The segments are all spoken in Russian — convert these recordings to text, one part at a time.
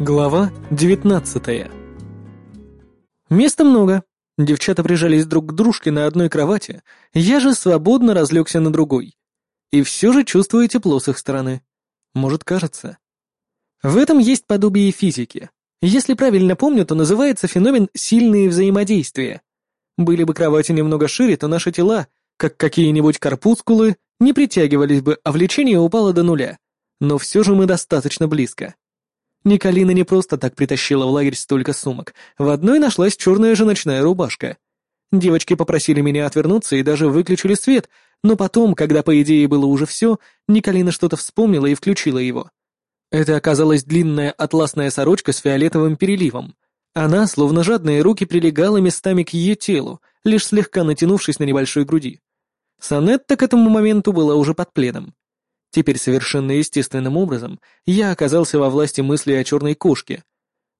Глава 19 Места много. Девчата прижались друг к дружке на одной кровати, я же свободно разлегся на другой. И все же чувствую тепло с их стороны. Может, кажется. В этом есть подобие физики. Если правильно помню, то называется феномен «сильные взаимодействия». Были бы кровати немного шире, то наши тела, как какие-нибудь корпускулы, не притягивались бы, а влечение упало до нуля. Но все же мы достаточно близко. Николина не просто так притащила в лагерь столько сумок. В одной нашлась черная же ночная рубашка. Девочки попросили меня отвернуться и даже выключили свет, но потом, когда по идее было уже все, Николина что-то вспомнила и включила его. Это оказалась длинная атласная сорочка с фиолетовым переливом. Она, словно жадные руки, прилегала местами к ее телу, лишь слегка натянувшись на небольшой груди. Санетта к этому моменту была уже под пледом. Теперь совершенно естественным образом я оказался во власти мысли о черной кошке.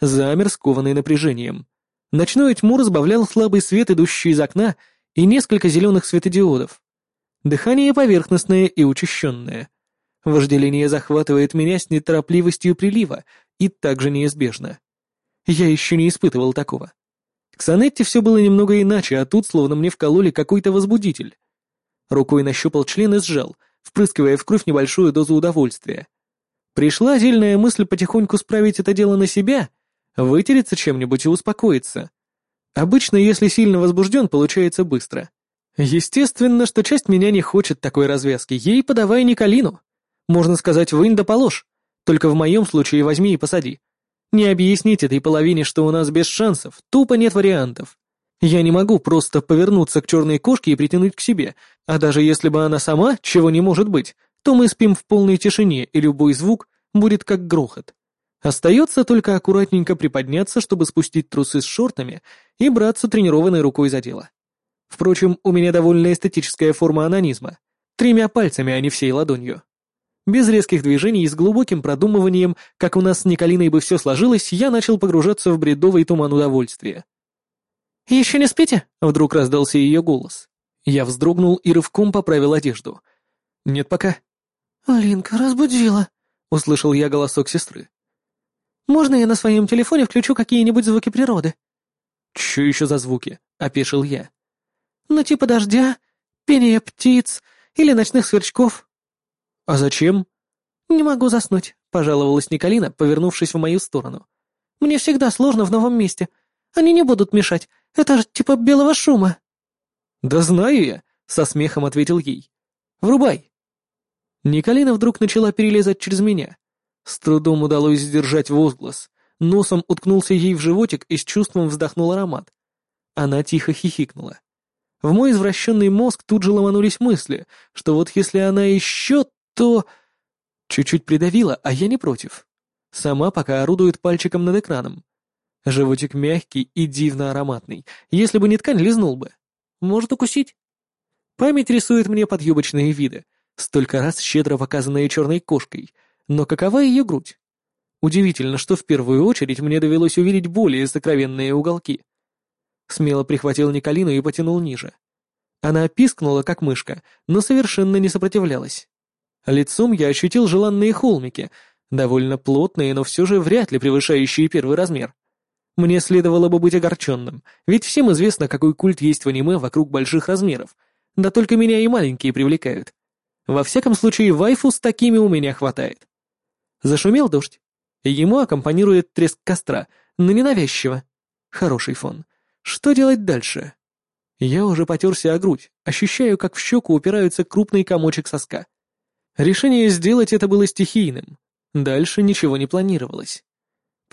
Замер, скованный напряжением. Ночной тьму разбавлял слабый свет, идущий из окна, и несколько зеленых светодиодов. Дыхание поверхностное и учащенное. Вожделение захватывает меня с неторопливостью прилива, и также неизбежно. Я еще не испытывал такого. К Санетте все было немного иначе, а тут словно мне вкололи какой-то возбудитель. Рукой нащупал член и сжал, впрыскивая в кровь небольшую дозу удовольствия. Пришла отдельная мысль потихоньку справить это дело на себя, вытереться чем-нибудь и успокоиться. Обычно, если сильно возбужден, получается быстро. Естественно, что часть меня не хочет такой развязки, ей подавай Николину. Можно сказать, вынь да положь. Только в моем случае возьми и посади. Не объяснить этой половине, что у нас без шансов, тупо нет вариантов. Я не могу просто повернуться к черной кошке и притянуть к себе, а даже если бы она сама, чего не может быть, то мы спим в полной тишине, и любой звук будет как грохот. Остается только аккуратненько приподняться, чтобы спустить трусы с шортами и браться тренированной рукой за дело. Впрочем, у меня довольно эстетическая форма анонизма. Тремя пальцами, а не всей ладонью. Без резких движений и с глубоким продумыванием, как у нас с Николиной бы все сложилось, я начал погружаться в бредовый туман удовольствия. «Еще не спите?» — вдруг раздался ее голос. Я вздрогнул и рывком поправил одежду. «Нет пока». «Линка разбудила», — услышал я голосок сестры. «Можно я на своем телефоне включу какие-нибудь звуки природы?» «Чё еще за звуки?» — опешил я. «Ну типа дождя, пение птиц или ночных сверчков». «А зачем?» «Не могу заснуть», — пожаловалась Николина, повернувшись в мою сторону. «Мне всегда сложно в новом месте. Они не будут мешать, это же типа белого шума». «Да знаю я», — со смехом ответил ей. «Врубай». Николина вдруг начала перелезать через меня. С трудом удалось сдержать возглас. Носом уткнулся ей в животик и с чувством вздохнул аромат. Она тихо хихикнула. В мой извращенный мозг тут же ломанулись мысли, что вот если она еще, то... Чуть-чуть придавила, а я не против. Сама пока орудует пальчиком над экраном. Животик мягкий и дивно ароматный. Если бы не ткань, лизнул бы. Может укусить? Память рисует мне подъюбочные виды, столько раз щедро показанные черной кошкой. Но какова ее грудь? Удивительно, что в первую очередь мне довелось увидеть более сокровенные уголки. Смело прихватил Николину и потянул ниже. Она пискнула, как мышка, но совершенно не сопротивлялась. Лицом я ощутил желанные холмики, довольно плотные, но все же вряд ли превышающие первый размер. Мне следовало бы быть огорченным, ведь всем известно, какой культ есть в аниме вокруг больших размеров. Да только меня и маленькие привлекают. Во всяком случае, вайфу с такими у меня хватает. Зашумел дождь. Ему аккомпанирует треск костра, но ненавязчиво. Хороший фон. Что делать дальше? Я уже потерся о грудь, ощущаю, как в щеку упирается крупный комочек соска. Решение сделать это было стихийным. Дальше ничего не планировалось.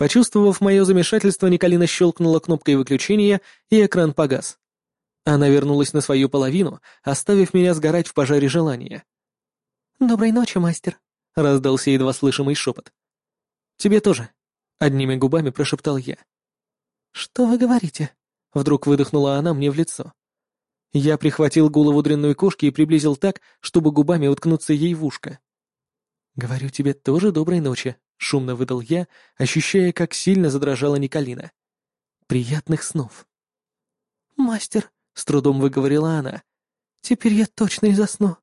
Почувствовав мое замешательство, Николина щелкнула кнопкой выключения, и экран погас. Она вернулась на свою половину, оставив меня сгорать в пожаре желания. «Доброй ночи, мастер», — раздался едва слышимый шепот. «Тебе тоже», — одними губами прошептал я. «Что вы говорите?» — вдруг выдохнула она мне в лицо. Я прихватил голову дрянной кошки и приблизил так, чтобы губами уткнуться ей в ушко. «Говорю тебе тоже доброй ночи», шумно выдал я, ощущая, как сильно задрожала Николина. Приятных снов. Мастер, с трудом выговорила она. Теперь я точно и засну.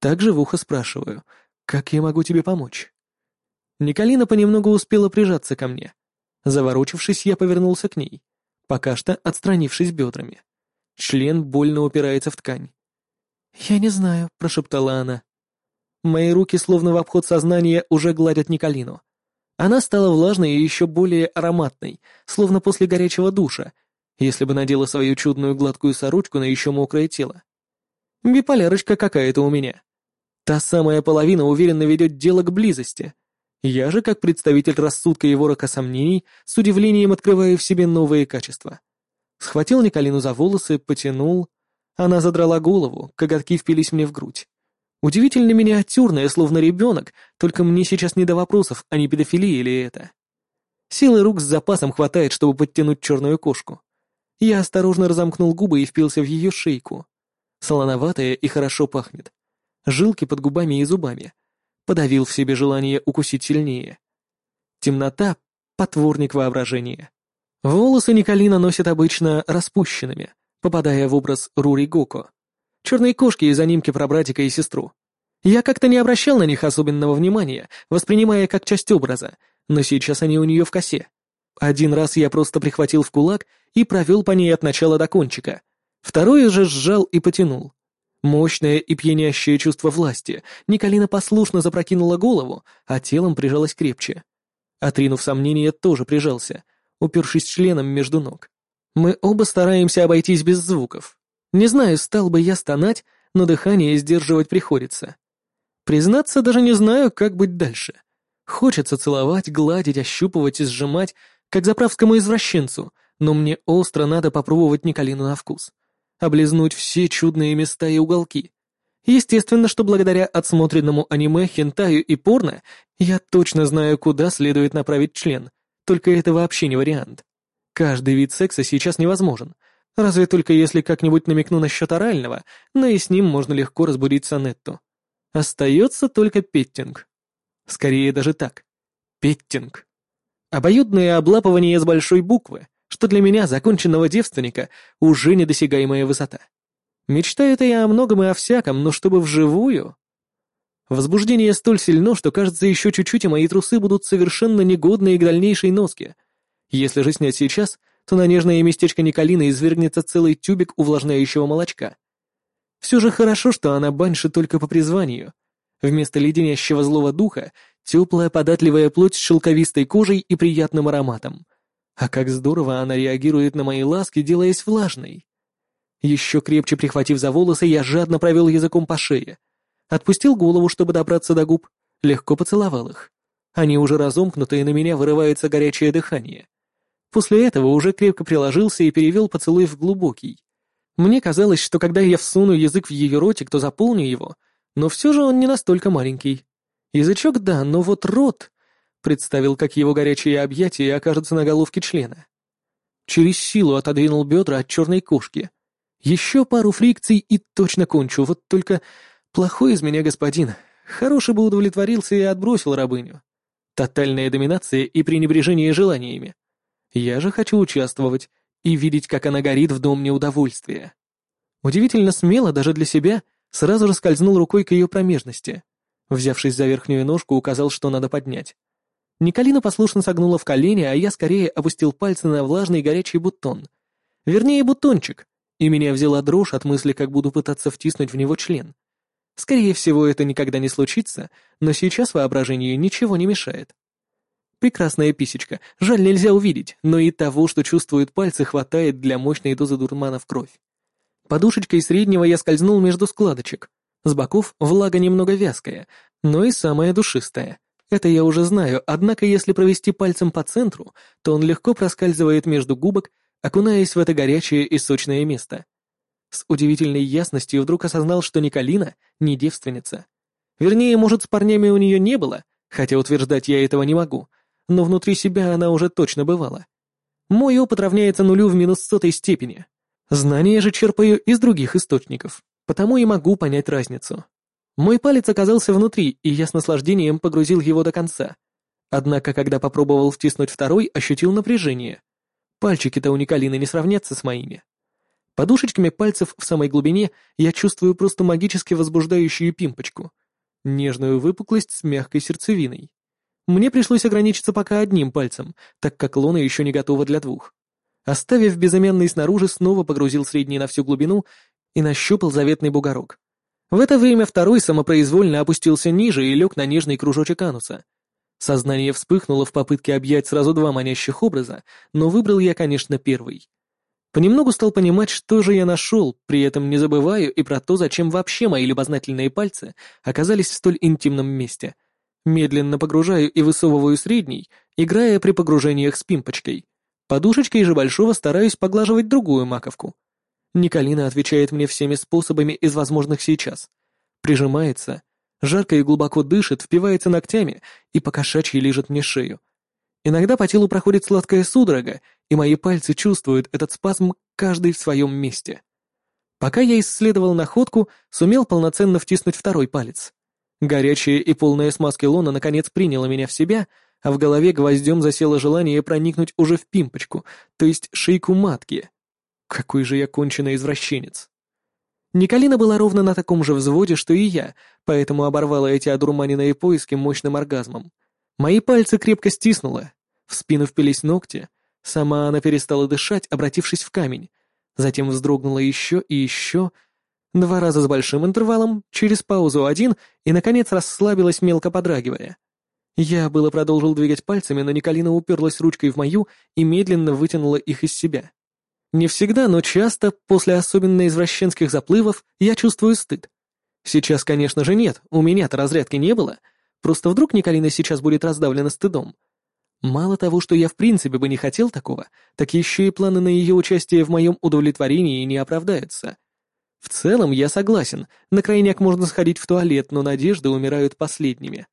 Также в ухо спрашиваю, как я могу тебе помочь? Николина понемногу успела прижаться ко мне. Заворочившись, я повернулся к ней, пока что отстранившись бедрами. Член больно упирается в ткань. «Я не знаю», — прошептала она. Мои руки, словно в обход сознания, уже гладят Николину. Она стала влажной и еще более ароматной, словно после горячего душа, если бы надела свою чудную гладкую сорочку на еще мокрое тело. Биполярочка какая-то у меня. Та самая половина уверенно ведет дело к близости. Я же, как представитель рассудка и ворока сомнений, с удивлением открываю в себе новые качества. Схватил Николину за волосы, потянул. Она задрала голову, коготки впились мне в грудь. Удивительно миниатюрная, словно ребенок, только мне сейчас не до вопросов, а не педофилия или это. Силы рук с запасом хватает, чтобы подтянуть черную кошку. Я осторожно разомкнул губы и впился в ее шейку. Солоноватая и хорошо пахнет. Жилки под губами и зубами. Подавил в себе желание укусить сильнее. Темнота — потворник воображения. Волосы Николина носит обычно распущенными, попадая в образ Рури Гоко. Черные кошки из анимки про братика и сестру. Я как-то не обращал на них особенного внимания, воспринимая как часть образа, но сейчас они у нее в косе. Один раз я просто прихватил в кулак и провел по ней от начала до кончика. Второй же сжал и потянул. Мощное и пьянящее чувство власти. Николина послушно запрокинула голову, а телом прижалась крепче. Отринув сомнения, тоже прижался, упершись членом между ног. Мы оба стараемся обойтись без звуков. Не знаю, стал бы я стонать, но дыхание сдерживать приходится. Признаться, даже не знаю, как быть дальше. Хочется целовать, гладить, ощупывать и сжимать, как заправскому извращенцу, но мне остро надо попробовать Николину на вкус. Облизнуть все чудные места и уголки. Естественно, что благодаря отсмотренному аниме, хентаю и порно, я точно знаю, куда следует направить член, только это вообще не вариант. Каждый вид секса сейчас невозможен, Разве только если как-нибудь намекну насчет орального, но и с ним можно легко разбудить Сонетту. Остается только петтинг. Скорее даже так. Петтинг. Обоюдное облапывание с большой буквы, что для меня, законченного девственника, уже недосягаемая высота. Мечтаю-то я о многом и о всяком, но чтобы вживую... Возбуждение столь сильно, что кажется еще чуть-чуть, и мои трусы будут совершенно негодные к дальнейшей носке. Если же снять сейчас, то на нежное местечко Николины извергнется целый тюбик увлажняющего молочка. Все же хорошо, что она банши только по призванию. Вместо леденящего злого духа — теплая податливая плоть с шелковистой кожей и приятным ароматом. А как здорово она реагирует на мои ласки, делаясь влажной. Еще крепче прихватив за волосы, я жадно провел языком по шее. Отпустил голову, чтобы добраться до губ, легко поцеловал их. Они уже разомкнуты, и на меня вырывается горячее дыхание. После этого уже крепко приложился и перевел поцелуй в глубокий. Мне казалось, что когда я всуну язык в ее ротик, то заполню его, но все же он не настолько маленький. Язычок да, но вот рот... Представил, как его горячее объятие окажется на головке члена. Через силу отодвинул бедра от черной кошки. Еще пару фрикций и точно кончу, вот только плохой из меня господин. Хороший бы удовлетворился и отбросил рабыню. Тотальная доминация и пренебрежение желаниями. Я же хочу участвовать и видеть, как она горит в дом неудовольствия. Удивительно смело даже для себя сразу же скользнул рукой к ее промежности. Взявшись за верхнюю ножку, указал, что надо поднять. Николина послушно согнула в колени, а я скорее опустил пальцы на влажный горячий бутон. Вернее, бутончик, и меня взяла дрожь от мысли, как буду пытаться втиснуть в него член. Скорее всего, это никогда не случится, но сейчас воображению ничего не мешает. Прекрасная писечка. Жаль, нельзя увидеть, но и того, что чувствуют пальцы, хватает для мощной дозы дурмана в кровь. Подушечкой среднего я скользнул между складочек. С боков влага немного вязкая, но и самая душистая. Это я уже знаю, однако если провести пальцем по центру, то он легко проскальзывает между губок, окунаясь в это горячее и сочное место. С удивительной ясностью вдруг осознал, что Николина не девственница. Вернее, может, с парнями у нее не было, хотя утверждать я этого не могу, но внутри себя она уже точно бывала. Мой опыт равняется нулю в минус сотой степени. Знания же черпаю из других источников, потому и могу понять разницу. Мой палец оказался внутри, и я с наслаждением погрузил его до конца. Однако, когда попробовал втиснуть второй, ощутил напряжение. Пальчики-то у Николины не сравнятся с моими. Подушечками пальцев в самой глубине я чувствую просто магически возбуждающую пимпочку. Нежную выпуклость с мягкой сердцевиной. Мне пришлось ограничиться пока одним пальцем, так как лона еще не готова для двух. Оставив безымянный снаружи, снова погрузил средний на всю глубину и нащупал заветный бугорок. В это время второй самопроизвольно опустился ниже и лег на нежный кружочек ануса. Сознание вспыхнуло в попытке объять сразу два манящих образа, но выбрал я, конечно, первый. Понемногу стал понимать, что же я нашел, при этом не забываю и про то, зачем вообще мои любознательные пальцы оказались в столь интимном месте. Медленно погружаю и высовываю средний, играя при погружениях с пимпочкой. Подушечкой же большого стараюсь поглаживать другую маковку. Николина отвечает мне всеми способами из возможных сейчас. Прижимается, жарко и глубоко дышит, впивается ногтями и покошачьи лижет мне шею. Иногда по телу проходит сладкая судорога, и мои пальцы чувствуют этот спазм каждый в своем месте. Пока я исследовал находку, сумел полноценно втиснуть второй палец. Горячая и полная смазки лона наконец приняла меня в себя, а в голове гвоздем засело желание проникнуть уже в пимпочку, то есть шейку матки. Какой же я конченый извращенец. Николина была ровно на таком же взводе, что и я, поэтому оборвала эти одурманенные поиски мощным оргазмом. Мои пальцы крепко стиснуло, в спину впились ногти, сама она перестала дышать, обратившись в камень, затем вздрогнула еще и еще, два раза с большим интервалом, через паузу один и, наконец, расслабилась, мелко подрагивая. Я было продолжил двигать пальцами, но Николина уперлась ручкой в мою и медленно вытянула их из себя. Не всегда, но часто, после особенно извращенских заплывов, я чувствую стыд. Сейчас, конечно же, нет, у меня-то разрядки не было. Просто вдруг Николина сейчас будет раздавлена стыдом. Мало того, что я в принципе бы не хотел такого, так еще и планы на ее участие в моем удовлетворении не оправдаются. В целом, я согласен, на крайняк можно сходить в туалет, но надежды умирают последними.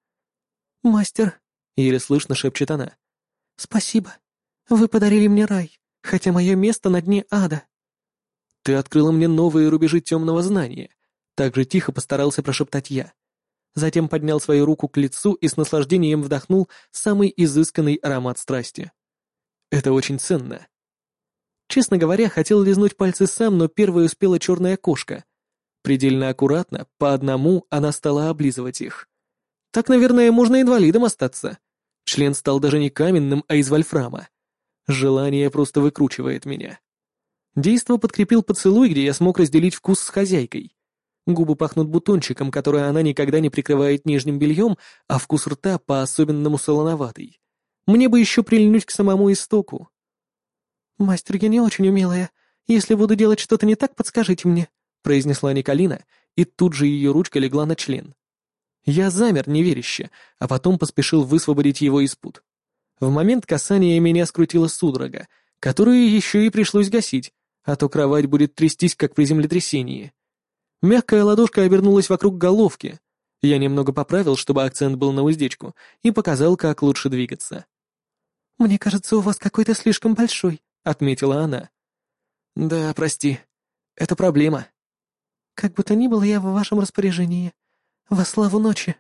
«Мастер», — еле слышно шепчет она, — «спасибо. Вы подарили мне рай хотя мое место на дне ада». «Ты открыла мне новые рубежи темного знания», — так же тихо постарался прошептать я. Затем поднял свою руку к лицу и с наслаждением вдохнул самый изысканный аромат страсти. «Это очень ценно». Честно говоря, хотел лизнуть пальцы сам, но первой успела черная кошка. Предельно аккуратно, по одному, она стала облизывать их. Так, наверное, можно инвалидом остаться. Член стал даже не каменным, а из вольфрама. Желание просто выкручивает меня. Действо подкрепил поцелуй, где я смог разделить вкус с хозяйкой. Губы пахнут бутончиком, который она никогда не прикрывает нижним бельем, а вкус рта по-особенному солоноватый. Мне бы еще прильнуть к самому истоку. «Мастер, я не очень умелая. Если буду делать что-то не так, подскажите мне», — произнесла Николина, и тут же ее ручка легла на член. Я замер неверяще, а потом поспешил высвободить его из пут. В момент касания меня скрутила судорога, которую еще и пришлось гасить, а то кровать будет трястись, как при землетрясении. Мягкая ладошка обернулась вокруг головки. Я немного поправил, чтобы акцент был на уздечку, и показал, как лучше двигаться. «Мне кажется, у вас какой-то слишком большой», — отметила она. «Да, прости. Это проблема». «Как бы то ни было, я в вашем распоряжении. Во славу ночи».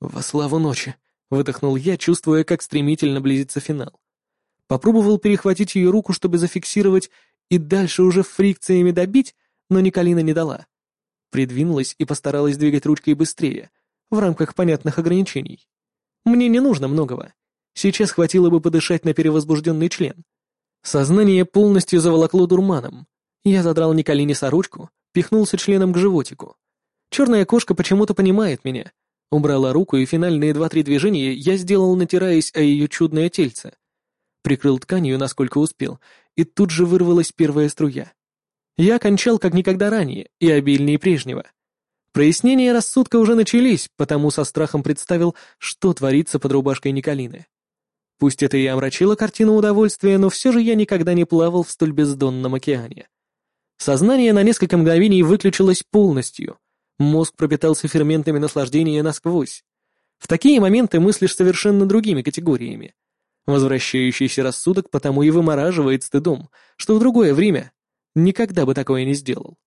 «Во славу ночи», Выдохнул я, чувствуя, как стремительно близится финал. Попробовал перехватить ее руку, чтобы зафиксировать и дальше уже фрикциями добить, но Николина не дала. Придвинулась и постаралась двигать ручкой быстрее, в рамках понятных ограничений. Мне не нужно многого. Сейчас хватило бы подышать на перевозбужденный член. Сознание полностью заволокло дурманом. Я задрал Николине сорочку, пихнулся членом к животику. Черная кошка почему-то понимает меня, Убрала руку, и финальные два-три движения я сделал, натираясь о ее чудное тельце. Прикрыл тканью, насколько успел, и тут же вырвалась первая струя. Я кончал как никогда ранее и обильнее прежнего. Прояснения рассудка уже начались, потому со страхом представил, что творится под рубашкой Николины. Пусть это и омрачило картину удовольствия, но все же я никогда не плавал в столь бездонном океане. Сознание на несколько мгновений выключилось полностью, Мозг пропитался ферментами наслаждения насквозь. В такие моменты мыслишь совершенно другими категориями. Возвращающийся рассудок потому и вымораживает стыдом, что в другое время никогда бы такое не сделал.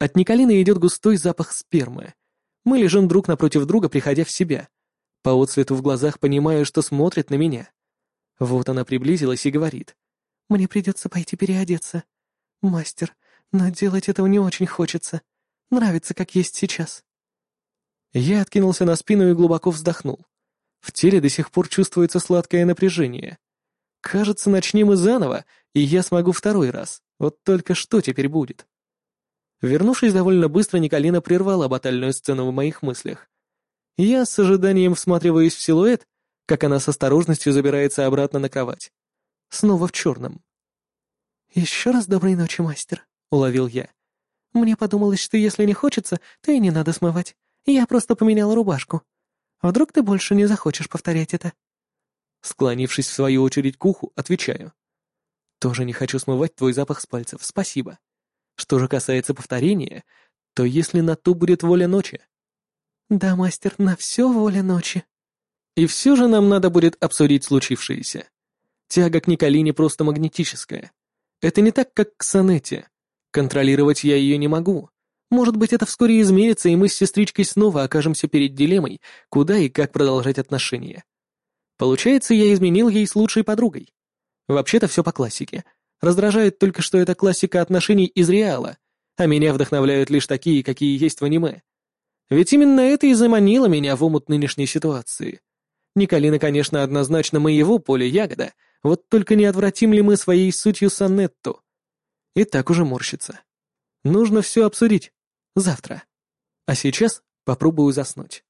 От Николины идет густой запах спермы. Мы лежим друг напротив друга, приходя в себя. По отцвету в глазах понимаю, что смотрит на меня. Вот она приблизилась и говорит. «Мне придется пойти переодеться. Мастер, но делать этого не очень хочется. Нравится, как есть сейчас». Я откинулся на спину и глубоко вздохнул. В теле до сих пор чувствуется сладкое напряжение. Кажется, начнем и заново, и я смогу второй раз. Вот только что теперь будет? Вернувшись довольно быстро, Николина прервала батальную сцену в моих мыслях. Я с ожиданием всматриваюсь в силуэт, как она с осторожностью забирается обратно на кровать. Снова в черном. «Еще раз доброй ночи, мастер», — уловил я. «Мне подумалось, что если не хочется, то и не надо смывать. Я просто поменяла рубашку. Вдруг ты больше не захочешь повторять это?» Склонившись в свою очередь к уху, отвечаю. «Тоже не хочу смывать твой запах с пальцев, спасибо. Что же касается повторения, то если на то будет воля ночи...» «Да, мастер, на все воля ночи». И все же нам надо будет обсудить случившееся. Тяга к Николине просто магнетическая. Это не так, как к Санете. Контролировать я ее не могу. Может быть, это вскоре изменится, и мы с сестричкой снова окажемся перед дилеммой, куда и как продолжать отношения. Получается, я изменил ей с лучшей подругой. Вообще-то все по классике. Раздражает только, что это классика отношений из реала, а меня вдохновляют лишь такие, какие есть в аниме. Ведь именно это и заманило меня в омут нынешней ситуации. Николина, конечно, однозначно моего поля ягода, вот только неотвратим ли мы своей сутью Санетту? И так уже морщится. Нужно все обсудить. Завтра. А сейчас попробую заснуть.